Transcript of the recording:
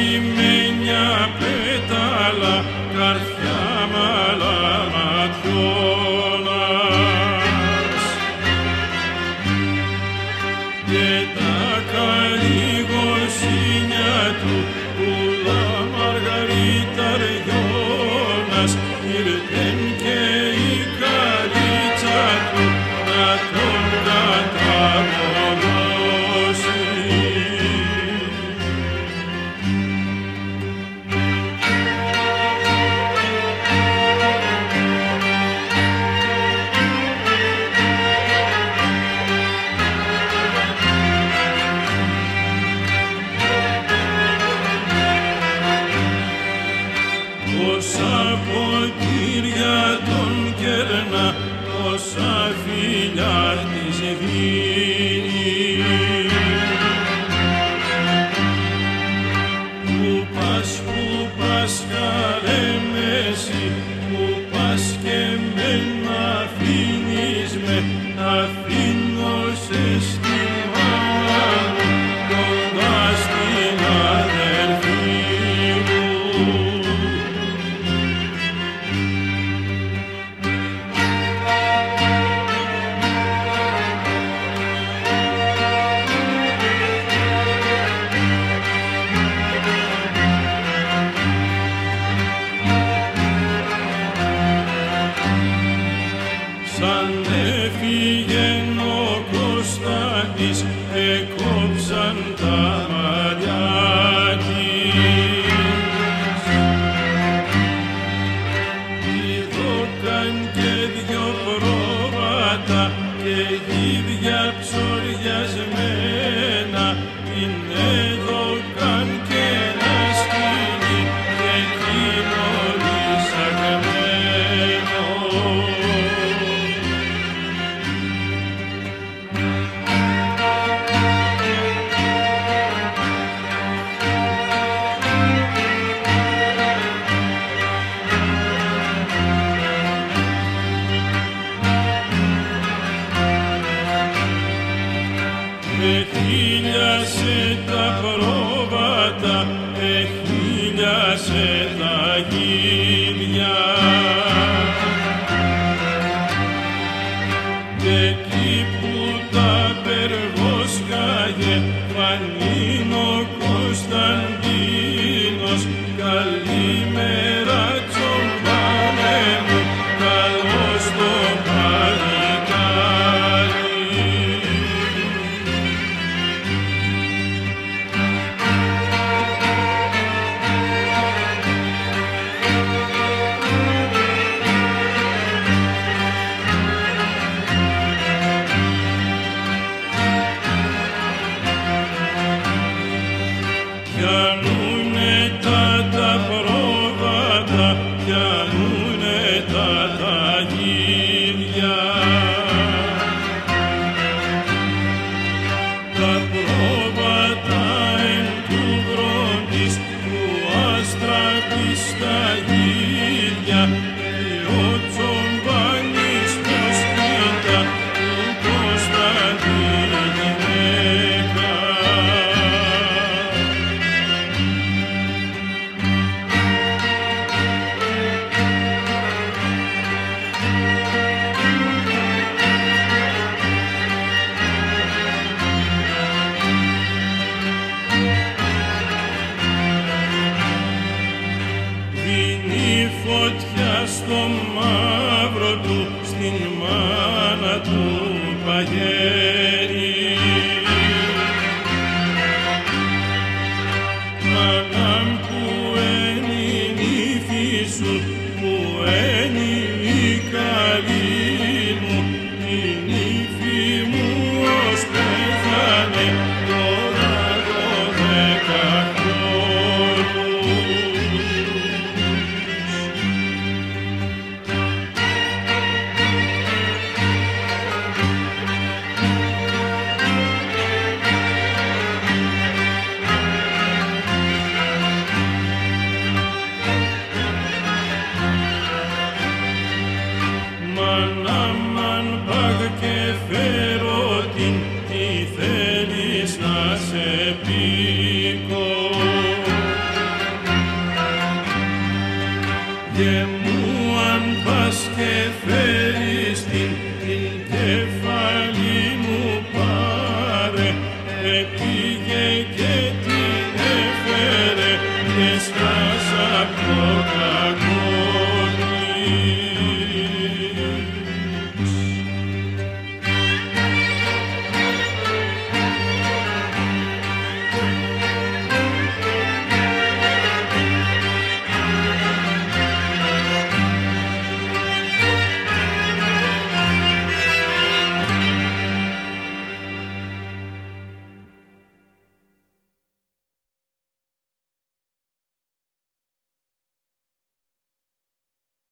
Βάζα σημαίνια πέταλα, Savior. Yaşıtta pro Amém.